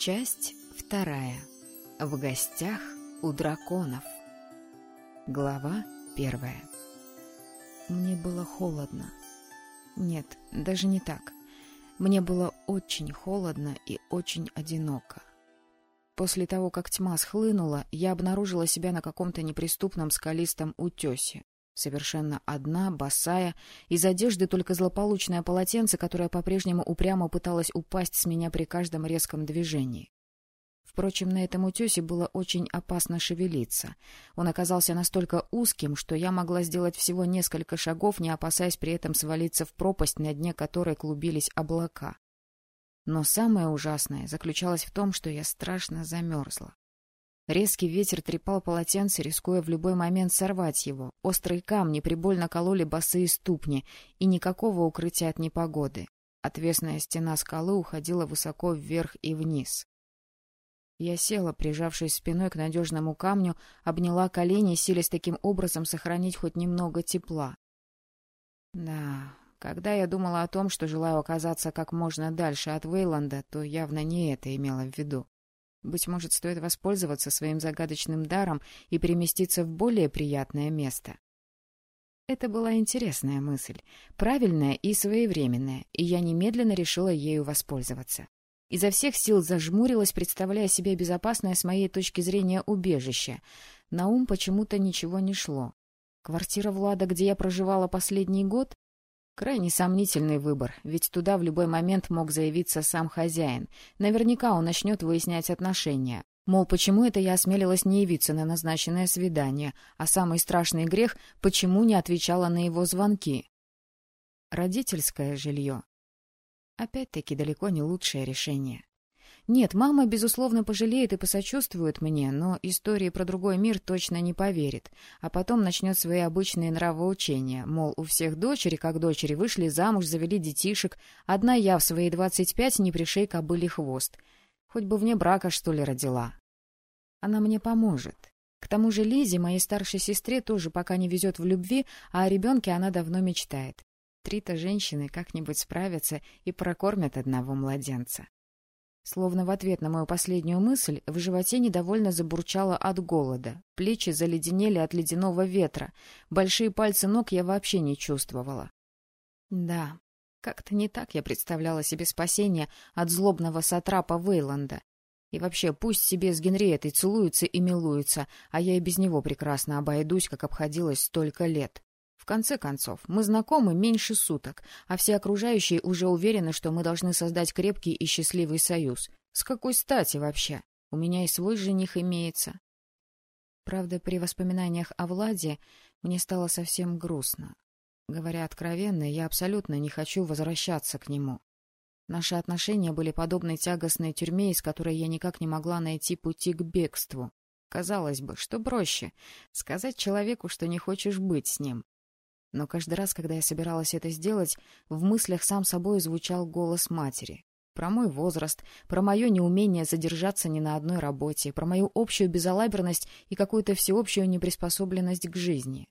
Часть вторая. В гостях у драконов. Глава первая. Мне было холодно. Нет, даже не так. Мне было очень холодно и очень одиноко. После того, как тьма схлынула, я обнаружила себя на каком-то неприступном скалистом утесе. Совершенно одна, босая, из одежды только злополучное полотенце, которое по-прежнему упрямо пыталось упасть с меня при каждом резком движении. Впрочем, на этом утесе было очень опасно шевелиться. Он оказался настолько узким, что я могла сделать всего несколько шагов, не опасаясь при этом свалиться в пропасть, на дне которой клубились облака. Но самое ужасное заключалось в том, что я страшно замерзла. Резкий ветер трепал полотенце, рискуя в любой момент сорвать его. Острые камни прибольно кололи босые ступни, и никакого укрытия от непогоды. Отвесная стена скалы уходила высоко вверх и вниз. Я села, прижавшись спиной к надежному камню, обняла колени, силясь таким образом сохранить хоть немного тепла. Да, когда я думала о том, что желаю оказаться как можно дальше от Вейланда, то явно не это имела в виду. Быть может, стоит воспользоваться своим загадочным даром и переместиться в более приятное место. Это была интересная мысль, правильная и своевременная, и я немедленно решила ею воспользоваться. Изо всех сил зажмурилась, представляя себе безопасное с моей точки зрения убежище. На ум почему-то ничего не шло. Квартира Влада, где я проживала последний год? Крайне сомнительный выбор, ведь туда в любой момент мог заявиться сам хозяин. Наверняка он начнет выяснять отношения. Мол, почему это я осмелилась не явиться на назначенное свидание, а самый страшный грех — почему не отвечала на его звонки? Родительское жилье. Опять-таки далеко не лучшее решение. Нет, мама, безусловно, пожалеет и посочувствует мне, но истории про другой мир точно не поверит, а потом начнет свои обычные нравоучения, мол, у всех дочери, как дочери, вышли замуж, завели детишек, одна я в свои двадцать пять не пришей кобыли хвост. Хоть бы вне брака, что ли, родила. Она мне поможет. К тому же Лизе, моей старшей сестре, тоже пока не везет в любви, а о ребенке она давно мечтает. Три-то женщины как-нибудь справятся и прокормят одного младенца. Словно в ответ на мою последнюю мысль, в животе недовольно забурчало от голода. Плечи заледенели от ледяного ветра. Большие пальцы ног я вообще не чувствовала. Да, как-то не так я представляла себе спасение от злобного сатрапа Вейланда. И вообще, пусть себе с Генриетой целуются и милуются, а я и без него прекрасно обойдусь, как обходилась столько лет. В конце концов, мы знакомы меньше суток, а все окружающие уже уверены, что мы должны создать крепкий и счастливый союз. С какой стати вообще? У меня и свой жених имеется. Правда, при воспоминаниях о Владе мне стало совсем грустно. Говоря откровенно, я абсолютно не хочу возвращаться к нему. Наши отношения были подобны тягостной тюрьме, из которой я никак не могла найти пути к бегству. Казалось бы, что проще — сказать человеку, что не хочешь быть с ним. Но каждый раз, когда я собиралась это сделать, в мыслях сам собой звучал голос матери. Про мой возраст, про мое неумение задержаться ни на одной работе, про мою общую безалаберность и какую-то всеобщую неприспособленность к жизни.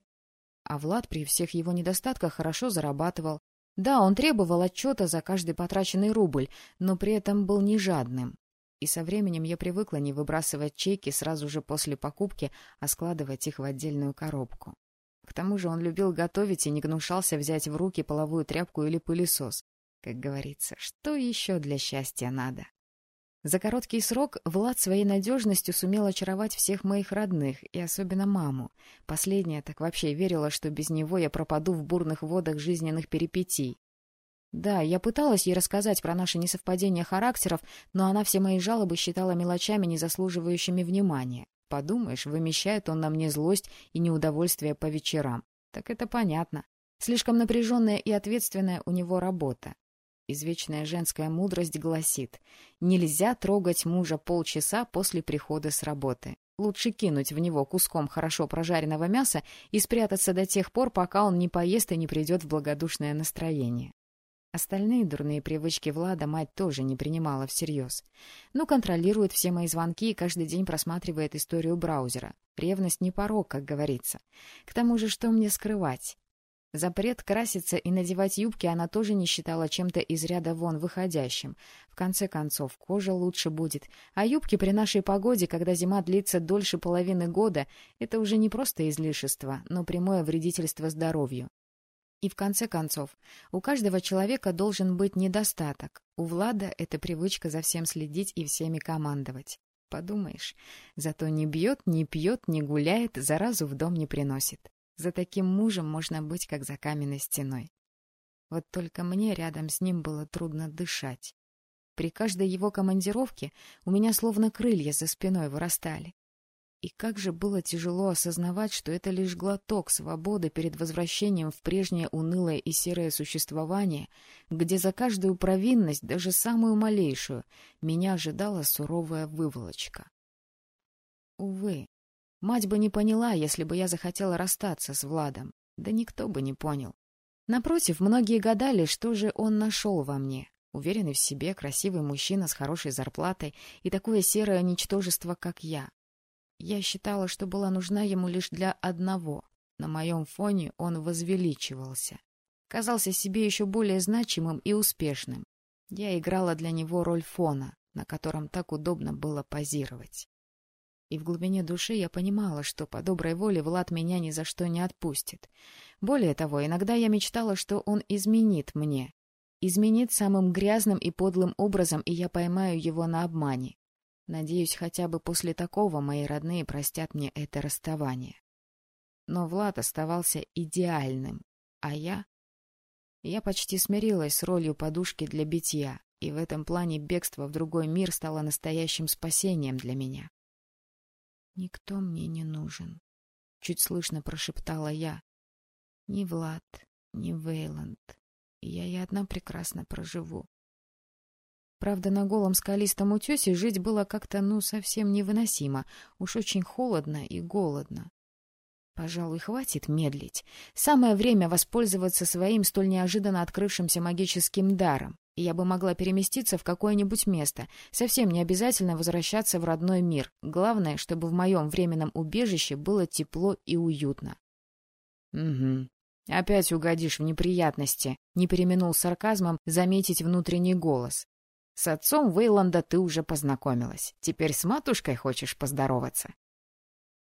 А Влад при всех его недостатках хорошо зарабатывал. Да, он требовал отчета за каждый потраченный рубль, но при этом был не жадным. И со временем я привыкла не выбрасывать чеки сразу же после покупки, а складывать их в отдельную коробку. К тому же он любил готовить и не гнушался взять в руки половую тряпку или пылесос. Как говорится, что еще для счастья надо? За короткий срок Влад своей надежностью сумел очаровать всех моих родных, и особенно маму. Последняя так вообще верила, что без него я пропаду в бурных водах жизненных перипетий. Да, я пыталась ей рассказать про наши несовпадения характеров, но она все мои жалобы считала мелочами, не заслуживающими внимания. Подумаешь, вымещает он на мне злость и неудовольствие по вечерам. Так это понятно. Слишком напряженная и ответственная у него работа. Извечная женская мудрость гласит, нельзя трогать мужа полчаса после прихода с работы. Лучше кинуть в него куском хорошо прожаренного мяса и спрятаться до тех пор, пока он не поест и не придет в благодушное настроение. Остальные дурные привычки Влада мать тоже не принимала всерьез. Ну, контролирует все мои звонки и каждый день просматривает историю браузера. Ревность не порог, как говорится. К тому же, что мне скрывать? Запрет краситься и надевать юбки она тоже не считала чем-то из ряда вон выходящим. В конце концов, кожа лучше будет. А юбки при нашей погоде, когда зима длится дольше половины года, это уже не просто излишество, но прямое вредительство здоровью. И в конце концов, у каждого человека должен быть недостаток. У Влада это привычка за всем следить и всеми командовать. Подумаешь, зато не бьет, не пьет, не гуляет, заразу в дом не приносит. За таким мужем можно быть, как за каменной стеной. Вот только мне рядом с ним было трудно дышать. При каждой его командировке у меня словно крылья за спиной вырастали. И как же было тяжело осознавать, что это лишь глоток свободы перед возвращением в прежнее унылое и серое существование, где за каждую провинность, даже самую малейшую, меня ожидала суровая выволочка. Увы, Мать бы не поняла, если бы я захотела расстаться с Владом. Да никто бы не понял. Напротив, многие гадали, что же он нашел во мне. Уверенный в себе, красивый мужчина с хорошей зарплатой и такое серое ничтожество, как я. Я считала, что была нужна ему лишь для одного. На моем фоне он возвеличивался. Казался себе еще более значимым и успешным. Я играла для него роль фона, на котором так удобно было позировать. И в глубине души я понимала, что по доброй воле Влад меня ни за что не отпустит. Более того, иногда я мечтала, что он изменит мне. Изменит самым грязным и подлым образом, и я поймаю его на обмане. Надеюсь, хотя бы после такого мои родные простят мне это расставание. Но Влад оставался идеальным, а я... Я почти смирилась с ролью подушки для битья, и в этом плане бегство в другой мир стало настоящим спасением для меня. «Никто мне не нужен», — чуть слышно прошептала я. «Ни Влад, ни Вейланд. Я и одна прекрасно проживу». Правда, на голом скалистом утесе жить было как-то, ну, совсем невыносимо. Уж очень холодно и голодно. Пожалуй, хватит медлить. Самое время воспользоваться своим столь неожиданно открывшимся магическим даром и я бы могла переместиться в какое-нибудь место. Совсем не обязательно возвращаться в родной мир. Главное, чтобы в моем временном убежище было тепло и уютно. — Угу. Опять угодишь в неприятности, — не переменул сарказмом заметить внутренний голос. — С отцом Вейланда ты уже познакомилась. Теперь с матушкой хочешь поздороваться?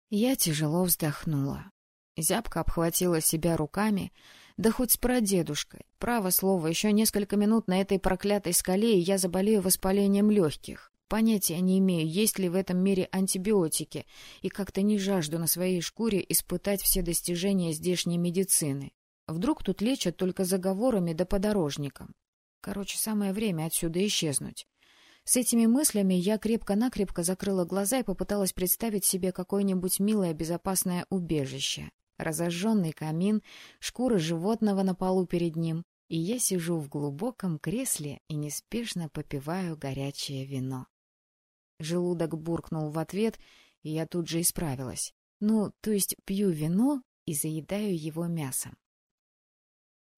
Я тяжело вздохнула. Зябко обхватила себя руками, да хоть с прадедушкой. Право слово, еще несколько минут на этой проклятой скале, и я заболею воспалением легких. Понятия не имею, есть ли в этом мире антибиотики, и как-то не жажду на своей шкуре испытать все достижения здешней медицины. Вдруг тут лечат только заговорами да подорожником. Короче, самое время отсюда исчезнуть. С этими мыслями я крепко-накрепко закрыла глаза и попыталась представить себе какое-нибудь милое безопасное убежище разожженный камин, шкура животного на полу перед ним, и я сижу в глубоком кресле и неспешно попиваю горячее вино. Желудок буркнул в ответ, и я тут же исправилась. Ну, то есть пью вино и заедаю его мясом.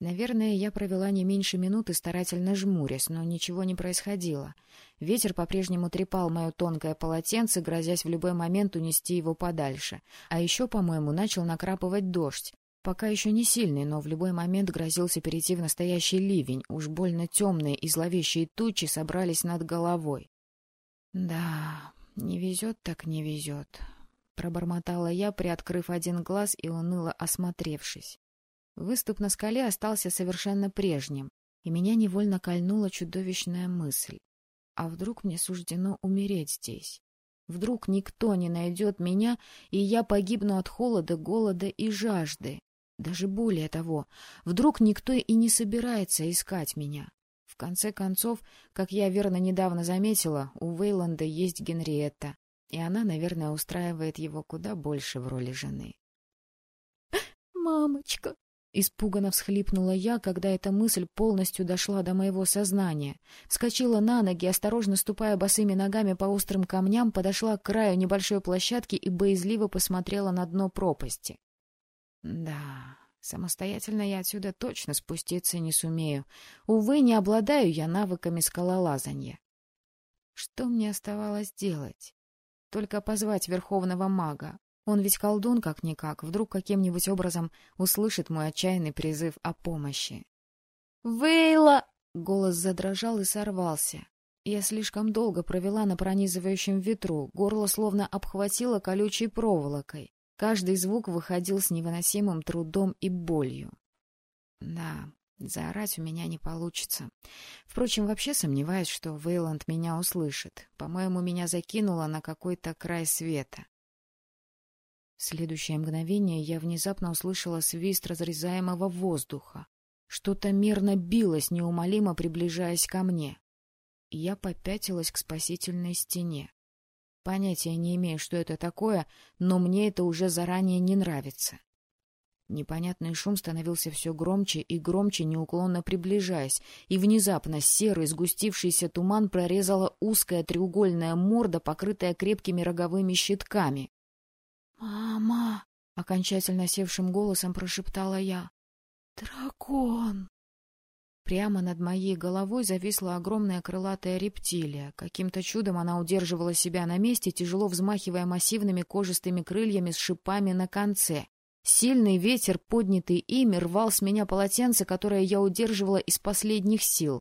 Наверное, я провела не меньше минуты, старательно жмурясь, но ничего не происходило. Ветер по-прежнему трепал мое тонкое полотенце, грозясь в любой момент унести его подальше. А еще, по-моему, начал накрапывать дождь. Пока еще не сильный, но в любой момент грозился перейти в настоящий ливень. Уж больно темные и зловещие тучи собрались над головой. «Да, не везет так не везет», — пробормотала я, приоткрыв один глаз и уныло осмотревшись. Выступ на скале остался совершенно прежним, и меня невольно кольнула чудовищная мысль. А вдруг мне суждено умереть здесь? Вдруг никто не найдет меня, и я погибну от холода, голода и жажды? Даже более того, вдруг никто и не собирается искать меня? В конце концов, как я верно недавно заметила, у Вейланда есть Генриетта, и она, наверное, устраивает его куда больше в роли жены. «Мамочка!» Испуганно всхлипнула я, когда эта мысль полностью дошла до моего сознания. Вскочила на ноги, осторожно ступая босыми ногами по острым камням, подошла к краю небольшой площадки и боязливо посмотрела на дно пропасти. Да, самостоятельно я отсюда точно спуститься не сумею. Увы, не обладаю я навыками скалолазанья. Что мне оставалось делать? Только позвать верховного мага. Он ведь колдун как-никак, вдруг каким-нибудь образом услышит мой отчаянный призыв о помощи. «Вейла!» — голос задрожал и сорвался. Я слишком долго провела на пронизывающем ветру, горло словно обхватило колючей проволокой. Каждый звук выходил с невыносимым трудом и болью. Да, заорать у меня не получится. Впрочем, вообще сомневаюсь, что Вейланд меня услышит. По-моему, меня закинуло на какой-то край света. В следующее мгновение я внезапно услышала свист разрезаемого воздуха. Что-то мирно билось, неумолимо приближаясь ко мне. Я попятилась к спасительной стене. Понятия не имею, что это такое, но мне это уже заранее не нравится. Непонятный шум становился все громче и громче, неуклонно приближаясь, и внезапно серый сгустившийся туман прорезала узкая треугольная морда, покрытая крепкими роговыми щитками. «Мама!» — окончательно севшим голосом прошептала я. «Дракон!» Прямо над моей головой зависла огромная крылатая рептилия. Каким-то чудом она удерживала себя на месте, тяжело взмахивая массивными кожистыми крыльями с шипами на конце. Сильный ветер, поднятый ими, рвал с меня полотенце, которое я удерживала из последних сил.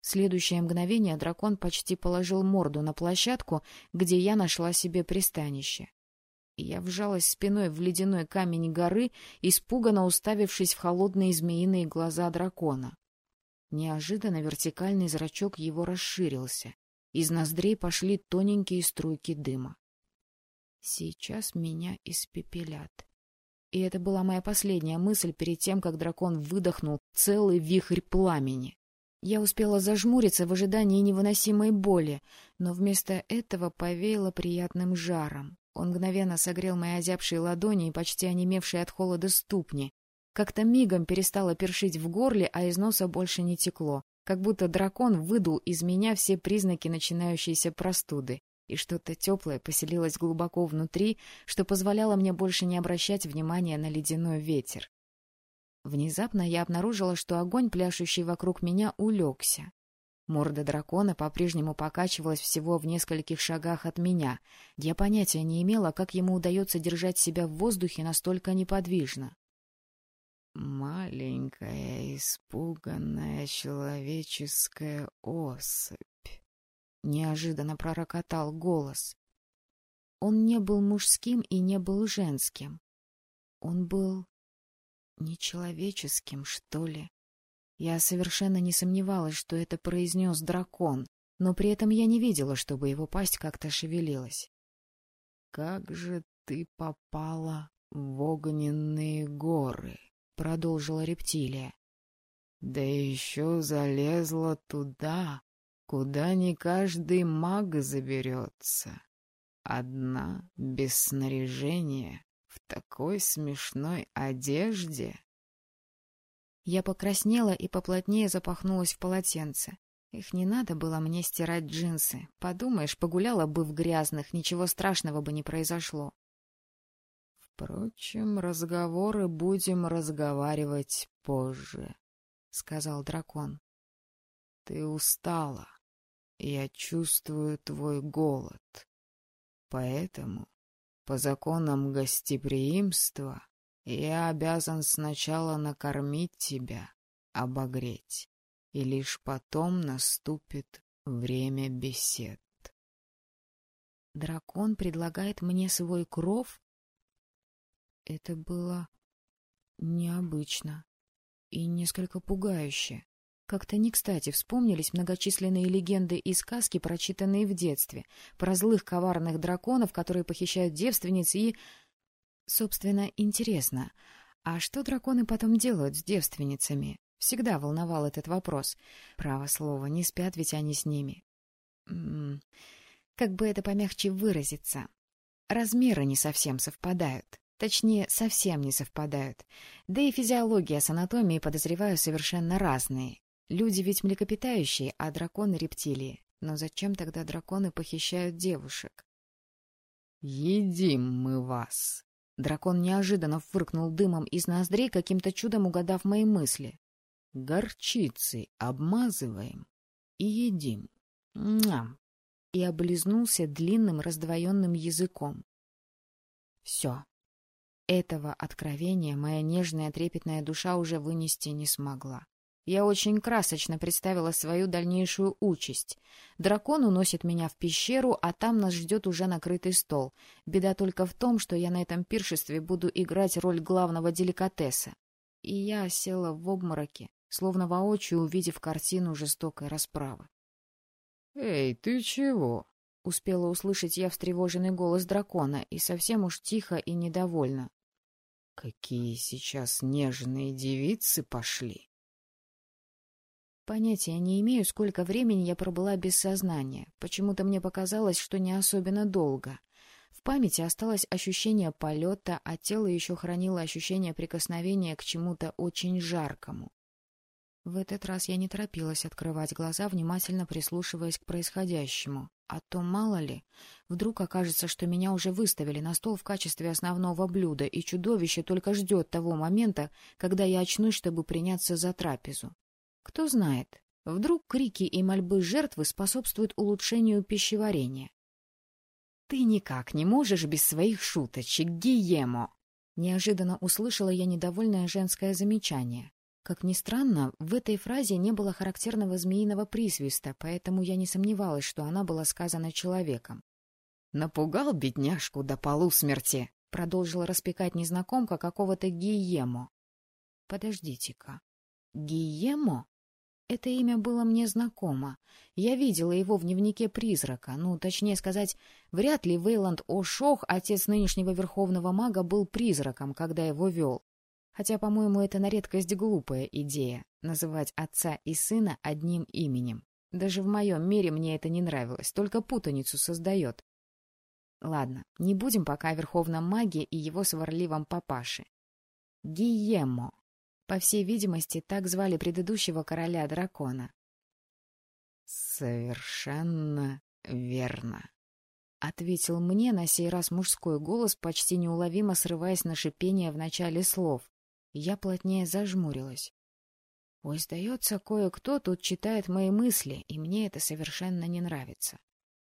В следующее мгновение дракон почти положил морду на площадку, где я нашла себе пристанище. Я вжалась спиной в ледяной камень горы, испуганно уставившись в холодные змеиные глаза дракона. Неожиданно вертикальный зрачок его расширился. Из ноздрей пошли тоненькие струйки дыма. Сейчас меня испепелят. И это была моя последняя мысль перед тем, как дракон выдохнул целый вихрь пламени. Я успела зажмуриться в ожидании невыносимой боли, но вместо этого повеяло приятным жаром. Он мгновенно согрел мои озябшие ладони и почти онемевшие от холода ступни, как-то мигом перестало першить в горле, а из носа больше не текло, как будто дракон выдул из меня все признаки начинающейся простуды, и что-то теплое поселилось глубоко внутри, что позволяло мне больше не обращать внимания на ледяной ветер. Внезапно я обнаружила, что огонь, пляшущий вокруг меня, улегся. Морда дракона по-прежнему покачивалась всего в нескольких шагах от меня. Я понятия не имела, как ему удается держать себя в воздухе настолько неподвижно. Маленькая испуганная человеческая особь. Неожиданно пророкотал голос. Он не был мужским и не был женским. Он был нечеловеческим, что ли. Я совершенно не сомневалась, что это произнес дракон, но при этом я не видела, чтобы его пасть как-то шевелилась. — Как же ты попала в огненные горы? — продолжила рептилия. «Да еще залезла туда, куда не каждый маг заберется. Одна, без снаряжения, в такой смешной одежде». Я покраснела и поплотнее запахнулась в полотенце. Их не надо было мне стирать джинсы. Подумаешь, погуляла бы в грязных, ничего страшного бы не произошло. Впрочем, разговоры будем разговаривать позже, — сказал дракон. — Ты устала. Я чувствую твой голод. Поэтому, по законам гостеприимства, я обязан сначала накормить тебя, обогреть, и лишь потом наступит время бесед. Дракон предлагает мне свой кров это было необычно и несколько пугающе. Как-то не кстати вспомнились многочисленные легенды и сказки, прочитанные в детстве, про злых коварных драконов, которые похищают девственниц и... Собственно, интересно, а что драконы потом делают с девственницами? Всегда волновал этот вопрос. Право слово, не спят ведь они с ними. М -м, как бы это помягче выразиться? Размеры не совсем совпадают. Точнее, совсем не совпадают. Да и физиология с анатомией, подозреваю, совершенно разные. Люди ведь млекопитающие, а драконы — рептилии. Но зачем тогда драконы похищают девушек? «Едим мы вас!» Дракон неожиданно фыркнул дымом из ноздрей, каким-то чудом угадав мои мысли. «Горчицей обмазываем и едим. Ням!» И облизнулся длинным раздвоенным языком. Все. Этого откровения моя нежная трепетная душа уже вынести не смогла. Я очень красочно представила свою дальнейшую участь. Дракон уносит меня в пещеру, а там нас ждет уже накрытый стол. Беда только в том, что я на этом пиршестве буду играть роль главного деликатеса. И я села в обмороке, словно воочию увидев картину жестокой расправы. — Эй, ты чего? — успела услышать я встревоженный голос дракона, и совсем уж тихо и недовольно. — Какие сейчас нежные девицы пошли! Понятия не имею, сколько времени я пробыла без сознания. Почему-то мне показалось, что не особенно долго. В памяти осталось ощущение полета, а тело еще хранило ощущение прикосновения к чему-то очень жаркому. В этот раз я не торопилась открывать глаза, внимательно прислушиваясь к происходящему. А то, мало ли, вдруг окажется, что меня уже выставили на стол в качестве основного блюда, и чудовище только ждет того момента, когда я очнусь, чтобы приняться за трапезу. Кто знает, вдруг крики и мольбы жертвы способствуют улучшению пищеварения. «Ты никак не можешь без своих шуточек, Гиемо!» Неожиданно услышала я недовольное женское замечание. Как ни странно, в этой фразе не было характерного змеиного присвиста, поэтому я не сомневалась, что она была сказана человеком. «Напугал бедняжку до полусмерти!» — продолжила распекать незнакомка какого-то Гиемо. «Подождите-ка. Гиемо?» Это имя было мне знакомо. Я видела его в дневнике призрака. Ну, точнее сказать, вряд ли Вейланд О'Шох, отец нынешнего верховного мага, был призраком, когда его вел. Хотя, по-моему, это на редкость глупая идея — называть отца и сына одним именем. Даже в моем мире мне это не нравилось, только путаницу создает. Ладно, не будем пока о верховном маге и его сварливом папаше. Гиемо. По всей видимости, так звали предыдущего короля дракона. «Совершенно верно», — ответил мне на сей раз мужской голос, почти неуловимо срываясь на шипение в начале слов. Я плотнее зажмурилась. Ой, сдается, кое-кто тут читает мои мысли, и мне это совершенно не нравится.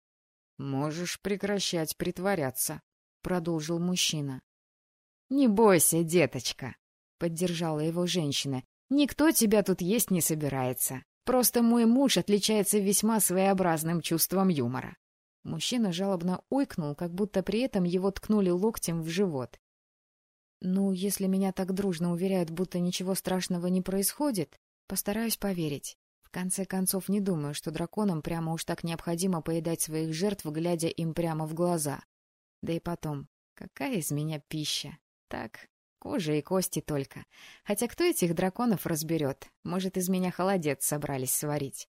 — Можешь прекращать притворяться, — продолжил мужчина. — Не бойся, деточка, поддержала его женщина. «Никто тебя тут есть не собирается. Просто мой муж отличается весьма своеобразным чувством юмора». Мужчина жалобно ойкнул, как будто при этом его ткнули локтем в живот. «Ну, если меня так дружно уверяют, будто ничего страшного не происходит, постараюсь поверить. В конце концов, не думаю, что драконам прямо уж так необходимо поедать своих жертв, глядя им прямо в глаза. Да и потом, какая из меня пища? Так, Кожа и кости только. Хотя кто этих драконов разберет? Может, из меня холодец собрались сварить?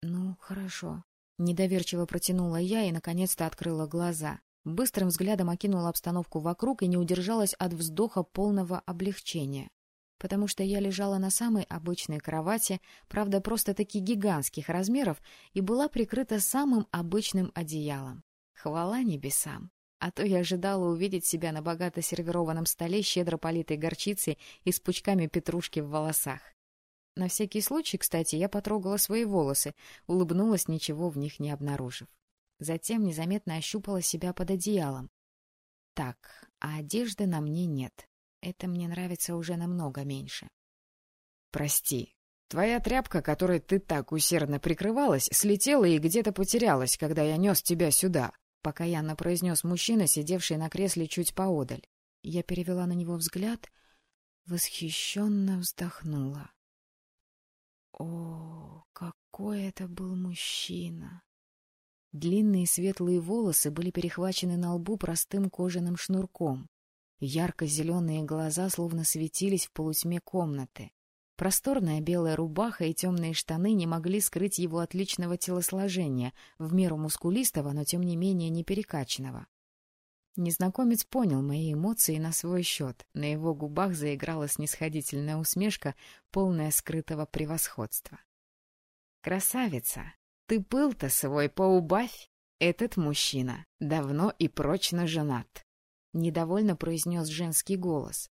Ну, хорошо. Недоверчиво протянула я и, наконец-то, открыла глаза. Быстрым взглядом окинула обстановку вокруг и не удержалась от вздоха полного облегчения. Потому что я лежала на самой обычной кровати, правда, просто-таки гигантских размеров, и была прикрыта самым обычным одеялом. Хвала небесам! А то я ожидала увидеть себя на богато сервированном столе, щедро политой горчицей и с пучками петрушки в волосах. На всякий случай, кстати, я потрогала свои волосы, улыбнулась, ничего в них не обнаружив. Затем незаметно ощупала себя под одеялом. Так, а одежды на мне нет. Это мне нравится уже намного меньше. Прости, твоя тряпка, которой ты так усердно прикрывалась, слетела и где-то потерялась, когда я нес тебя сюда. — покаянно произнес мужчина, сидевший на кресле чуть поодаль. Я перевела на него взгляд, восхищенно вздохнула. О, какой это был мужчина! Длинные светлые волосы были перехвачены на лбу простым кожаным шнурком. Ярко-зеленые глаза словно светились в полутьме комнаты. Просторная белая рубаха и темные штаны не могли скрыть его отличного телосложения, в меру мускулистого, но тем не менее не перекачанного. Незнакомец понял мои эмоции на свой счет. На его губах заиграла снисходительная усмешка, полная скрытого превосходства. «Красавица, ты пыл-то свой поубавь! Этот мужчина давно и прочно женат!» — недовольно произнес женский голос.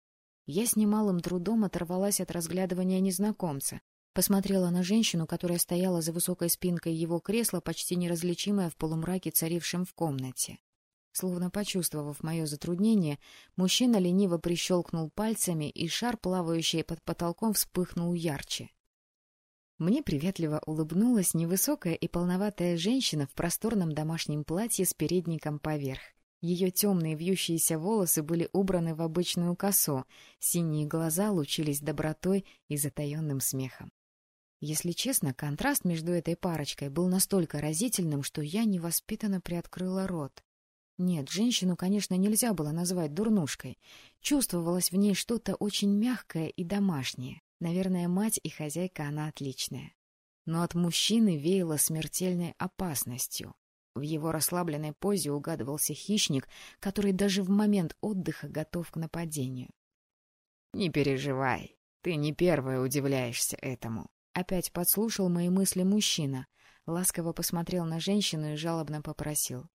Я с немалым трудом оторвалась от разглядывания незнакомца, посмотрела на женщину, которая стояла за высокой спинкой его кресла, почти неразличимая в полумраке, царившем в комнате. Словно почувствовав мое затруднение, мужчина лениво прищелкнул пальцами, и шар, плавающий под потолком, вспыхнул ярче. Мне приветливо улыбнулась невысокая и полноватая женщина в просторном домашнем платье с передником поверх. Ее темные вьющиеся волосы были убраны в обычную косу, синие глаза лучились добротой и затаенным смехом. Если честно, контраст между этой парочкой был настолько разительным, что я невоспитанно приоткрыла рот. Нет, женщину, конечно, нельзя было назвать дурнушкой. Чувствовалось в ней что-то очень мягкое и домашнее. Наверное, мать и хозяйка она отличная. Но от мужчины веяло смертельной опасностью. В его расслабленной позе угадывался хищник, который даже в момент отдыха готов к нападению. — Не переживай, ты не первая удивляешься этому. Опять подслушал мои мысли мужчина, ласково посмотрел на женщину и жалобно попросил.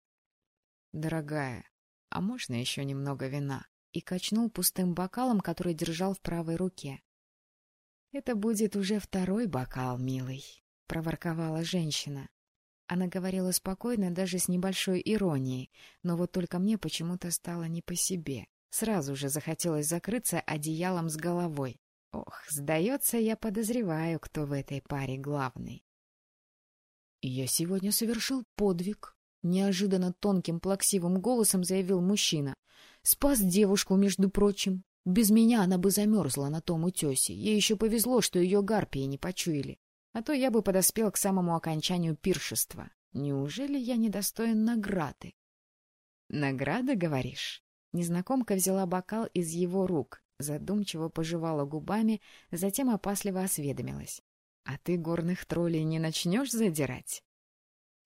«Дорогая, а можно еще немного вина?» и качнул пустым бокалом, который держал в правой руке. «Это будет уже второй бокал, милый», — проворковала женщина. Она говорила спокойно, даже с небольшой иронией, но вот только мне почему-то стало не по себе. Сразу же захотелось закрыться одеялом с головой. Ох, сдается, я подозреваю, кто в этой паре главный. «Я сегодня совершил подвиг», — неожиданно тонким плаксивым голосом заявил мужчина. «Спас девушку, между прочим. Без меня она бы замерзла на том утесе. Ей еще повезло, что ее гарпии не почуяли. А то я бы подоспел к самому окончанию пиршества. Неужели я недостоин награды?» «Награда, говоришь?» Незнакомка взяла бокал из его рук, задумчиво пожевала губами, затем опасливо осведомилась. — А ты горных троллей не начнешь задирать?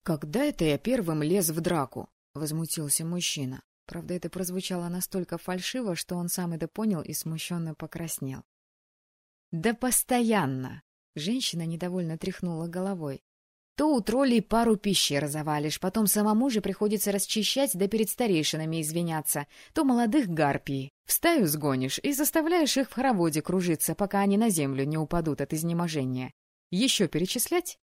«Когда это я первым лез в драку?» — возмутился мужчина. Правда, это прозвучало настолько фальшиво, что он сам это понял и смущенно покраснел. «Да постоянно!» — женщина недовольно тряхнула головой. «То у троллей пару пещер завалишь, потом самому же приходится расчищать да перед старейшинами извиняться, то молодых гарпий. В стаю сгонишь и заставляешь их в хороводе кружиться, пока они на землю не упадут от изнеможения. Еще перечислять?»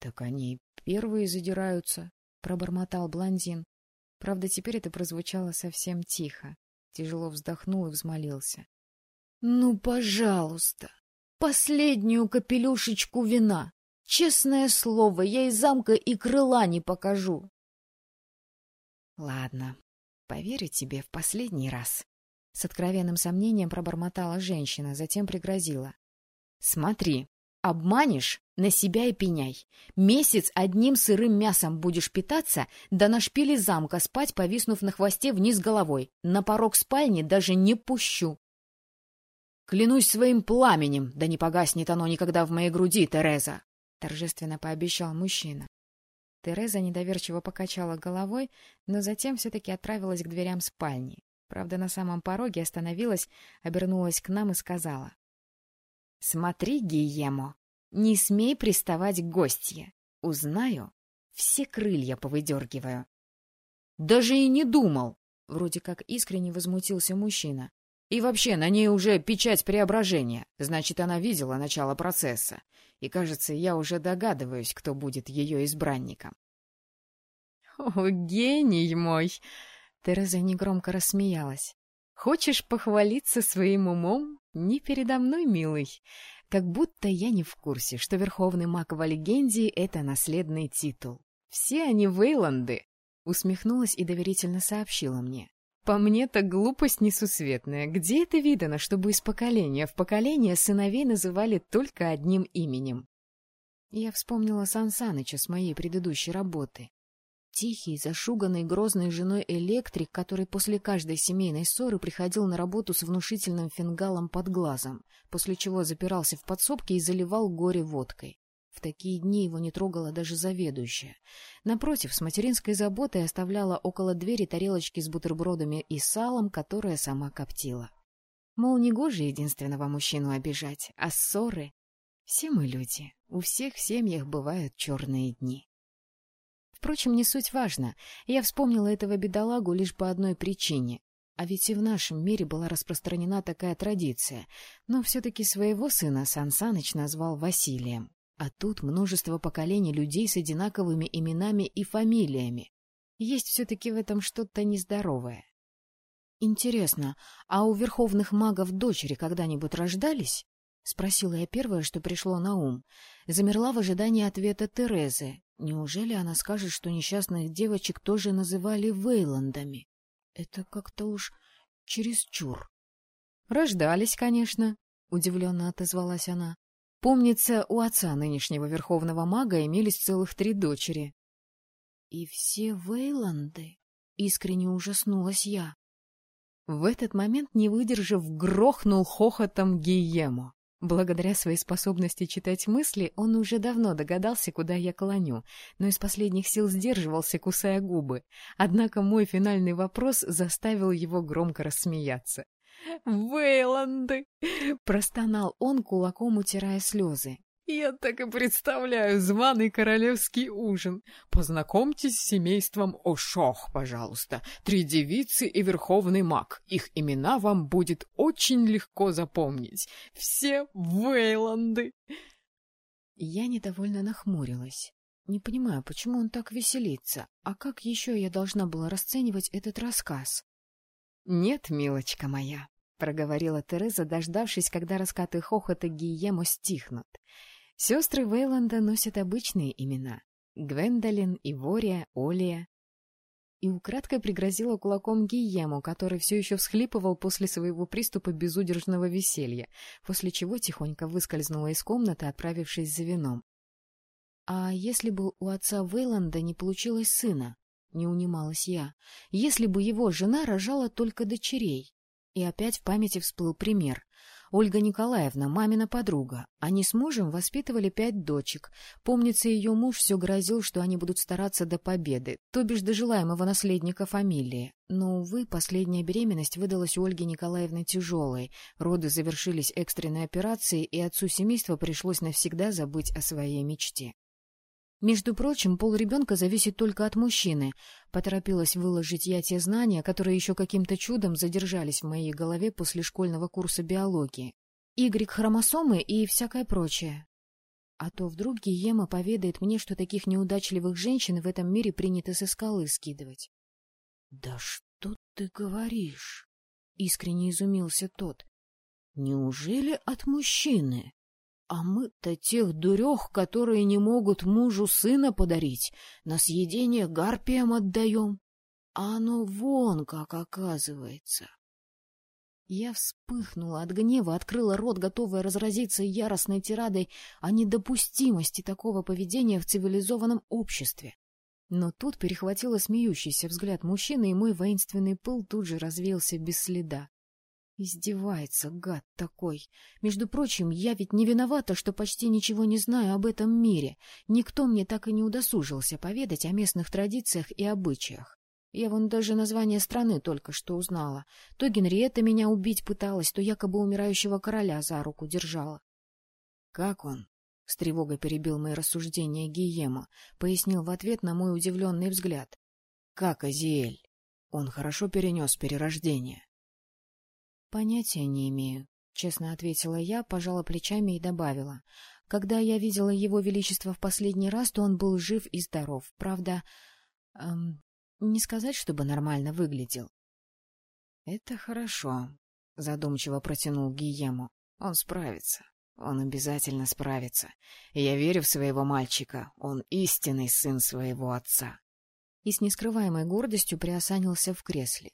«Так они первые задираются», — пробормотал блондин. Правда, теперь это прозвучало совсем тихо. Тяжело вздохнул и взмолился. — Ну, пожалуйста, последнюю капелюшечку вина. Честное слово, я и замка, и крыла не покажу. — Ладно, поверю тебе в последний раз. С откровенным сомнением пробормотала женщина, затем пригрозила. — Смотри, Обманешь — на себя и пеняй. Месяц одним сырым мясом будешь питаться, да на шпиле замка спать, повиснув на хвосте вниз головой. На порог спальни даже не пущу. «Клянусь своим пламенем, да не погаснет оно никогда в моей груди, Тереза!» — торжественно пообещал мужчина. Тереза недоверчиво покачала головой, но затем все-таки отправилась к дверям спальни. Правда, на самом пороге остановилась, обернулась к нам и сказала. — Смотри, Гиемо, не смей приставать к гостье. Узнаю, все крылья повыдергиваю. — Даже и не думал! — вроде как искренне возмутился мужчина. И вообще, на ней уже печать преображения, значит, она видела начало процесса. И, кажется, я уже догадываюсь, кто будет ее избранником. — О, гений мой! — Тереза негромко рассмеялась. — Хочешь похвалиться своим умом? Не передо мной, милый. Как будто я не в курсе, что Верховный Маг в легенде — это наследный титул. Все они Вейланды. Усмехнулась и доверительно сообщила мне. По мне-то глупость несусветная. Где это видано, чтобы из поколения в поколение сыновей называли только одним именем? Я вспомнила Сан Саныча с моей предыдущей работы. Тихий, зашуганный, грозной женой электрик, который после каждой семейной ссоры приходил на работу с внушительным фингалом под глазом, после чего запирался в подсобке и заливал горе водкой. В такие дни его не трогала даже заведующая. Напротив, с материнской заботой оставляла около двери тарелочки с бутербродами и салом, которое сама коптила. Мол, не гоже единственного мужчину обижать, а ссоры. Все мы люди, у всех в семьях бывают черные дни. Впрочем, не суть важно. Я вспомнила этого бедолагу лишь по одной причине. А ведь и в нашем мире была распространена такая традиция. Но все-таки своего сына Сан Саныч назвал Василием. А тут множество поколений людей с одинаковыми именами и фамилиями. Есть все-таки в этом что-то нездоровое. Интересно, а у верховных магов дочери когда-нибудь рождались? Спросила я первое, что пришло на ум. Замерла в ожидании ответа Терезы. Неужели она скажет, что несчастных девочек тоже называли Вейландами? Это как-то уж чересчур. — Рождались, конечно, — удивленно отозвалась она. Помнится, у отца нынешнего верховного мага имелись целых три дочери. — И все Вейланды? — искренне ужаснулась я. В этот момент, не выдержав, грохнул хохотом Гиемо. Благодаря своей способности читать мысли, он уже давно догадался, куда я клоню, но из последних сил сдерживался, кусая губы. Однако мой финальный вопрос заставил его громко рассмеяться. «Вейланды!» — простонал он, кулаком утирая слезы. Я так и представляю званый королевский ужин. Познакомьтесь с семейством Ошох, пожалуйста. Три девицы и верховный маг. Их имена вам будет очень легко запомнить. Все Вейланды. Я недовольно нахмурилась. Не понимаю, почему он так веселится. А как еще я должна была расценивать этот рассказ? — Нет, милочка моя, — проговорила Тереза, дождавшись, когда раскаты хохота Гиемо стихнут. Сестры Вейланда носят обычные имена — Гвендолин, Ивория, Олия. И украдкой пригрозила кулаком Гиему, который все еще всхлипывал после своего приступа безудержного веселья, после чего тихонько выскользнула из комнаты, отправившись за вином. «А если бы у отца Вейланда не получилось сына?» — не унималась я. «Если бы его жена рожала только дочерей?» И опять в памяти всплыл пример. Ольга Николаевна, мамина подруга. Они с мужем воспитывали пять дочек. Помнится, ее муж все грозил, что они будут стараться до победы, то бишь до желаемого наследника фамилии. Но, увы, последняя беременность выдалась у Ольги Николаевны тяжелой. Роды завершились экстренной операцией, и отцу семейства пришлось навсегда забыть о своей мечте. Между прочим, пол ребенка зависит только от мужчины. Поторопилась выложить я те знания, которые еще каким-то чудом задержались в моей голове после школьного курса биологии. Y-хромосомы и всякое прочее. А то вдруг Гиема поведает мне, что таких неудачливых женщин в этом мире принято со скалы скидывать. — Да что ты говоришь? — искренне изумился тот. — Неужели от мужчины? А мы-то тех дурех, которые не могут мужу сына подарить, на съедение гарпиям отдаем. А оно вон как оказывается. Я вспыхнула от гнева, открыла рот, готовая разразиться яростной тирадой о недопустимости такого поведения в цивилизованном обществе. Но тут перехватила смеющийся взгляд мужчины, и мой воинственный пыл тут же развеялся без следа. Издевается, гад такой. Между прочим, я ведь не виновата, что почти ничего не знаю об этом мире. Никто мне так и не удосужился поведать о местных традициях и обычаях. Я вон даже название страны только что узнала. То Генриетта меня убить пыталась, то якобы умирающего короля за руку держала. — Как он? — с тревогой перебил мои рассуждения Гиема, пояснил в ответ на мой удивленный взгляд. — Как Азиэль? Он хорошо перенес перерождение. — Понятия не имею, — честно ответила я, пожала плечами и добавила. Когда я видела его величество в последний раз, то он был жив и здоров. Правда, эм, не сказать, чтобы нормально выглядел. — Это хорошо, — задумчиво протянул Гиему. — Он справится. Он обязательно справится. Я верю в своего мальчика. Он истинный сын своего отца. И с нескрываемой гордостью приосанился в кресле.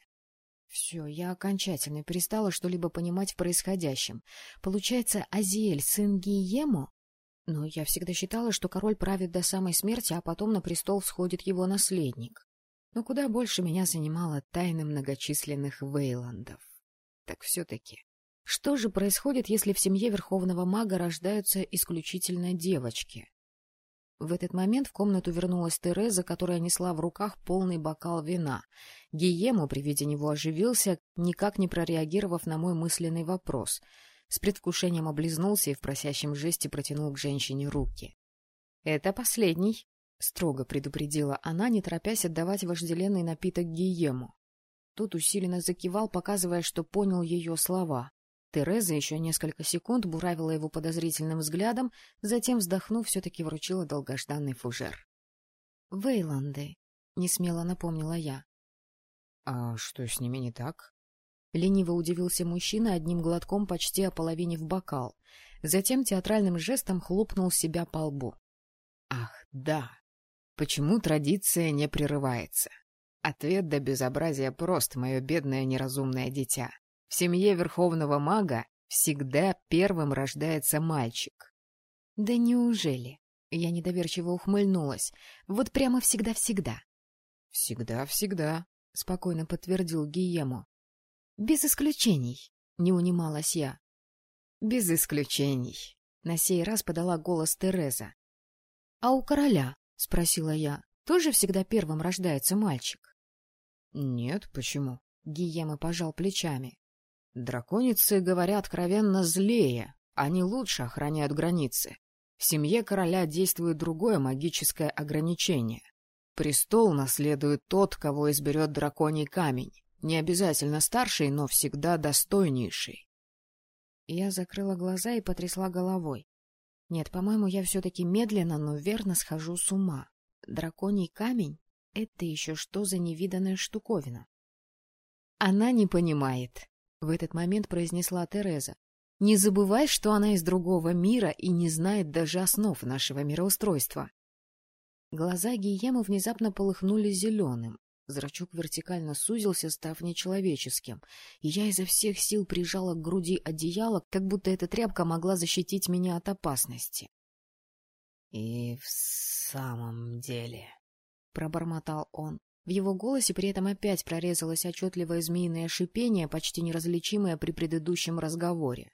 Все, я окончательно перестала что-либо понимать в происходящем. Получается, Азиэль — сын Гиему? Но я всегда считала, что король правит до самой смерти, а потом на престол всходит его наследник. Но куда больше меня занимало тайны многочисленных Вейландов. Так все-таки, что же происходит, если в семье верховного мага рождаются исключительно девочки? В этот момент в комнату вернулась Тереза, которая несла в руках полный бокал вина. Гиему при виде него оживился, никак не прореагировав на мой мысленный вопрос. С предвкушением облизнулся и в просящем жесте протянул к женщине руки. — Это последний, — строго предупредила она, не торопясь отдавать вожделенный напиток Гиему. Тот усиленно закивал, показывая, что понял ее слова. Тереза еще несколько секунд буравила его подозрительным взглядом, затем, вздохнув, все-таки вручила долгожданный фужер. — Вейланды, — несмело напомнила я. — А что с ними не так? Лениво удивился мужчина, одним глотком почти ополовинив бокал. Затем театральным жестом хлопнул себя по лбу. — Ах, да! Почему традиция не прерывается? Ответ до безобразия прост, мое бедное неразумное дитя. В семье верховного мага всегда первым рождается мальчик. — Да неужели? Я недоверчиво ухмыльнулась. Вот прямо всегда-всегда. «Всегда-всегда», — спокойно подтвердил Гиему. «Без исключений», — не унималась я. «Без исключений», — на сей раз подала голос Тереза. «А у короля?» — спросила я. «Тоже всегда первым рождается мальчик?» «Нет, почему?» — Гиема пожал плечами. «Драконицы, говорят, откровенно злее. Они лучше охраняют границы. В семье короля действует другое магическое ограничение. Престол наследует тот, кого изберет драконий камень. Не обязательно старший, но всегда достойнейший. Я закрыла глаза и потрясла головой. Нет, по-моему, я все-таки медленно, но верно схожу с ума. Драконий камень — это еще что за невиданная штуковина? Она не понимает, — в этот момент произнесла Тереза. Не забывай, что она из другого мира и не знает даже основ нашего мироустройства. Глаза Гиема внезапно полыхнули зеленым. Зрачок вертикально сузился, став нечеловеческим, и я изо всех сил прижала к груди одеяло, как будто эта тряпка могла защитить меня от опасности. — И в самом деле... — пробормотал он. В его голосе при этом опять прорезалось отчетливое змеиное шипение, почти неразличимое при предыдущем разговоре.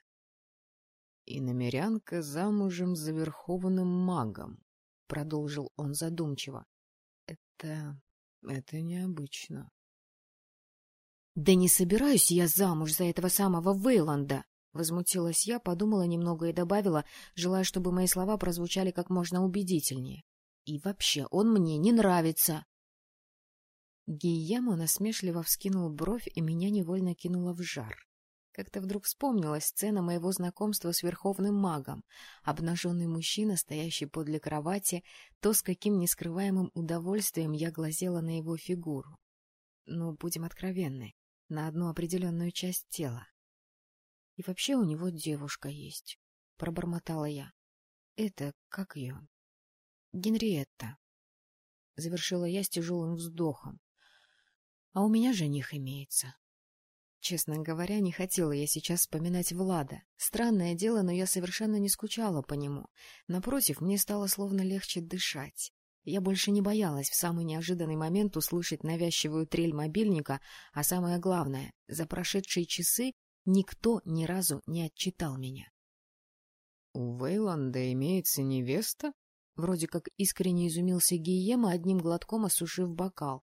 И намерянка замужем за верховным магом, — продолжил он задумчиво. — Это... это необычно. — Да не собираюсь я замуж за этого самого Вейланда! — возмутилась я, подумала немного и добавила, желая, чтобы мои слова прозвучали как можно убедительнее. — И вообще, он мне не нравится! Гийемо насмешливо вскинул бровь, и меня невольно кинуло в жар. Как-то вдруг вспомнилась сцена моего знакомства с верховным магом. Обнаженный мужчина, стоящий подле кровати, то, с каким нескрываемым удовольствием я глазела на его фигуру. Ну, будем откровенны, на одну определенную часть тела. И вообще у него девушка есть, — пробормотала я. Это, как ее? Генриетта. Завершила я с тяжелым вздохом. А у меня жених имеется. Честно говоря, не хотела я сейчас вспоминать Влада. Странное дело, но я совершенно не скучала по нему. Напротив, мне стало словно легче дышать. Я больше не боялась в самый неожиданный момент услышать навязчивую трель мобильника, а самое главное, за прошедшие часы никто ни разу не отчитал меня. — У Вейланда имеется невеста? Вроде как искренне изумился Гиема, одним глотком осушив бокал.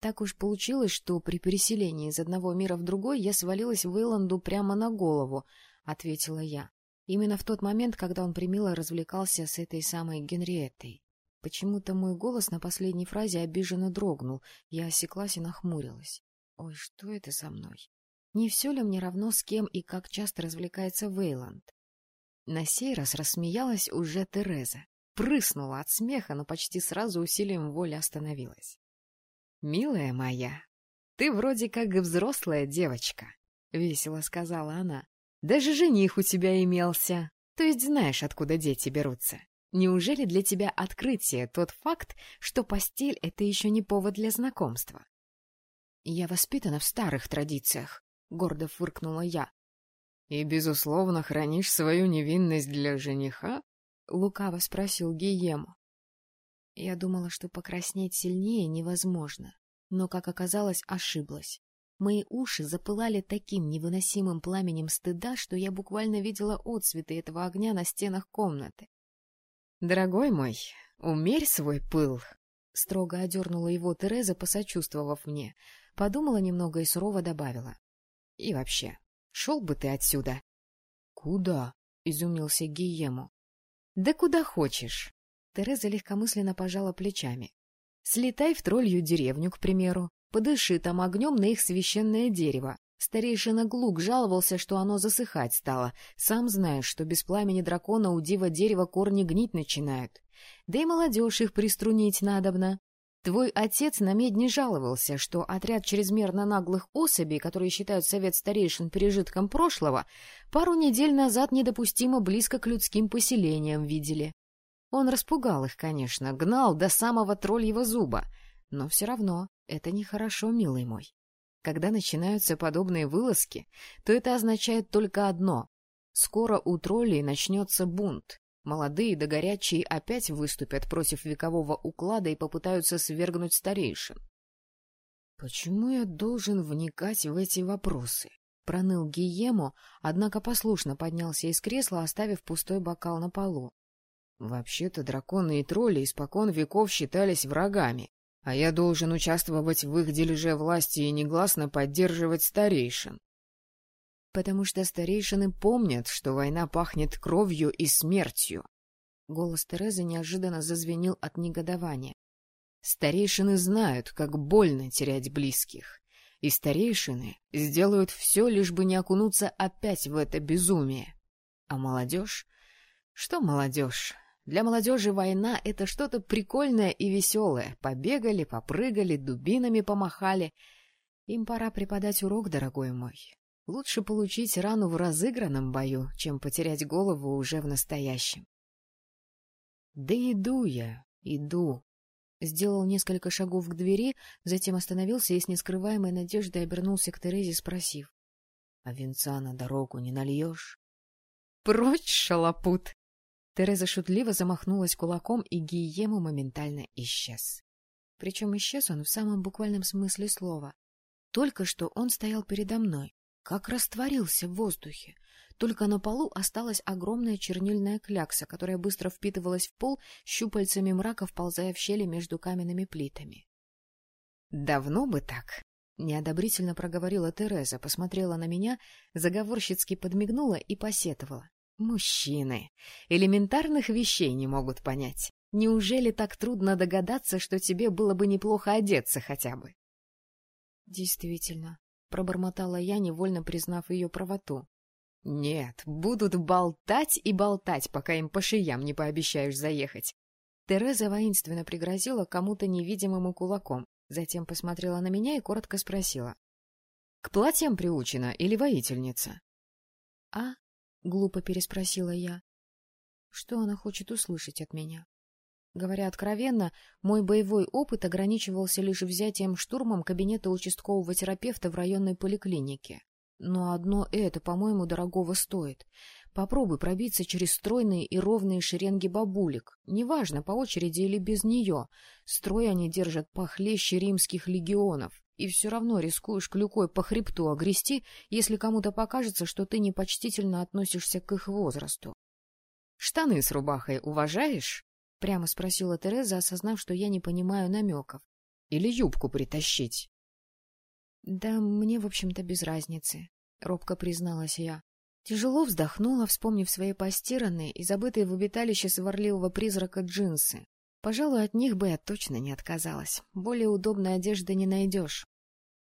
Так уж получилось, что при переселении из одного мира в другой я свалилась Вейланду прямо на голову, — ответила я. Именно в тот момент, когда он примило развлекался с этой самой Генриеттой. Почему-то мой голос на последней фразе обиженно дрогнул. Я осеклась и нахмурилась. Ой, что это со мной? Не все ли мне равно, с кем и как часто развлекается Вейланд? На сей раз рассмеялась уже Тереза. Прыснула от смеха, но почти сразу усилием воли остановилась. «Милая моя, ты вроде как взрослая девочка», — весело сказала она. «Даже жених у тебя имелся, то есть знаешь, откуда дети берутся. Неужели для тебя открытие тот факт, что постель — это еще не повод для знакомства?» «Я воспитана в старых традициях», — гордо фыркнула я. «И, безусловно, хранишь свою невинность для жениха?» — лукаво спросил Гиему. Я думала, что покраснеть сильнее невозможно, но, как оказалось, ошиблась. Мои уши запылали таким невыносимым пламенем стыда, что я буквально видела отцветы этого огня на стенах комнаты. — Дорогой мой, умерь свой пыл! — строго одернула его Тереза, посочувствовав мне. Подумала немного и сурово добавила. — И вообще, шел бы ты отсюда. — Куда? — изумился Гиему. — Да куда хочешь. Тереза легкомысленно пожала плечами. «Слетай в троллью деревню, к примеру. Подыши там огнем на их священное дерево. Старейшина Глук жаловался, что оно засыхать стало. Сам знаешь, что без пламени дракона у дива дерева корни гнить начинают. Да и молодежь их приструнить надобно. Твой отец на медне жаловался, что отряд чрезмерно наглых особей, которые считают совет старейшин пережитком прошлого, пару недель назад недопустимо близко к людским поселениям видели. Он распугал их, конечно, гнал до самого тролльего зуба, но все равно это нехорошо, милый мой. Когда начинаются подобные вылазки, то это означает только одно — скоро у троллей начнется бунт, Молодые да горячие опять выступят против векового уклада и попытаются свергнуть старейшин. «Почему я должен вникать в эти вопросы?» — проныл Гиему, однако послушно поднялся из кресла, оставив пустой бокал на полу. «Вообще-то драконы и тролли испокон веков считались врагами, а я должен участвовать в их дележе власти и негласно поддерживать старейшин потому что старейшины помнят, что война пахнет кровью и смертью. Голос Терезы неожиданно зазвенел от негодования. Старейшины знают, как больно терять близких, и старейшины сделают все, лишь бы не окунуться опять в это безумие. А молодежь? Что молодежь? Для молодежи война — это что-то прикольное и веселое. Побегали, попрыгали, дубинами помахали. Им пора преподать урок, дорогой мой. Лучше получить рану в разыгранном бою, чем потерять голову уже в настоящем. Да иду я, иду. Сделал несколько шагов к двери, затем остановился и с нескрываемой надеждой обернулся к Терезе, спросив. — А венца на дорогу не нальешь? — Прочь, шалопут! Тереза шутливо замахнулась кулаком, и Гиему моментально исчез. Причем исчез он в самом буквальном смысле слова. Только что он стоял передо мной, как растворился в воздухе. Только на полу осталась огромная чернильная клякса, которая быстро впитывалась в пол, щупальцами мрака вползая в щели между каменными плитами. — Давно бы так! — неодобрительно проговорила Тереза, посмотрела на меня, заговорщицки подмигнула и посетовала. — Мужчины! Элементарных вещей не могут понять. Неужели так трудно догадаться, что тебе было бы неплохо одеться хотя бы? — Действительно, пробормотала я, невольно признав ее правоту. Нет, будут болтать и болтать, пока им по шиям не пообещаешь заехать. Тереза воинственно пригрозила кому-то невидимому кулаком, затем посмотрела на меня и коротко спросила. — К платьям приучена или воительница? — А? — глупо переспросила я. — Что она хочет услышать от меня? Говоря откровенно, мой боевой опыт ограничивался лишь взятием штурмом кабинета участкового терапевта в районной поликлинике. Но одно это, по-моему, дорогого стоит. Попробуй пробиться через стройные и ровные шеренги бабулек. Неважно, по очереди или без нее. Строй они держат похлеще римских легионов. И все равно рискуешь клюкой по хребту огрести, если кому-то покажется, что ты непочтительно относишься к их возрасту. Штаны с рубахой уважаешь? — прямо спросила Тереза, осознав, что я не понимаю намеков. — Или юбку притащить? — Да мне, в общем-то, без разницы, — робко призналась я. Тяжело вздохнула, вспомнив свои постиранные и забытые в обиталище сварливого призрака джинсы. Пожалуй, от них бы я точно не отказалась. Более удобной одежды не найдешь.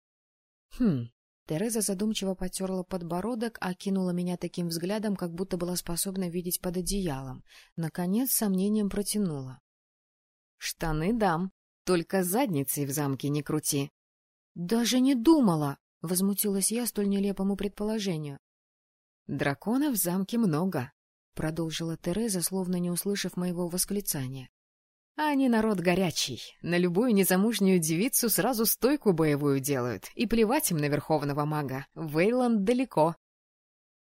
— Хм, Тереза задумчиво потерла подбородок, окинула меня таким взглядом, как будто была способна видеть под одеялом. Наконец, сомнением протянула. — Штаны дам, только задницей в замке не крути. — Даже не думала! — возмутилась я столь нелепому предположению. — Драконов в замке много, — продолжила Тереза, словно не услышав моего восклицания. А они народ горячий. На любую незамужнюю девицу сразу стойку боевую делают. И плевать им на верховного мага. Вейланд далеко.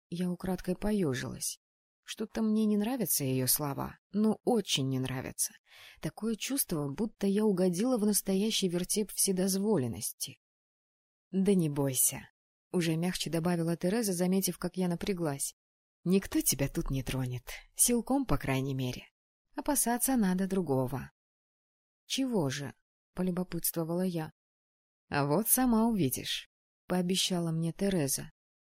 Я украдкой поежилась. Что-то мне не нравятся ее слова. Ну, очень не нравятся. Такое чувство, будто я угодила в настоящий вертеп вседозволенности. — Да не бойся, — уже мягче добавила Тереза, заметив, как я напряглась. — Никто тебя тут не тронет. Силком, по крайней мере. Опасаться надо другого. — Чего же? — полюбопытствовала я. — А вот сама увидишь, — пообещала мне Тереза.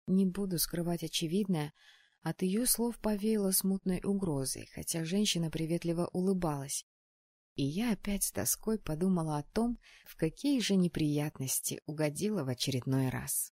Не буду скрывать очевидное, от ее слов повеяло смутной угрозой, хотя женщина приветливо улыбалась. И я опять с тоской подумала о том, в какие же неприятности угодила в очередной раз.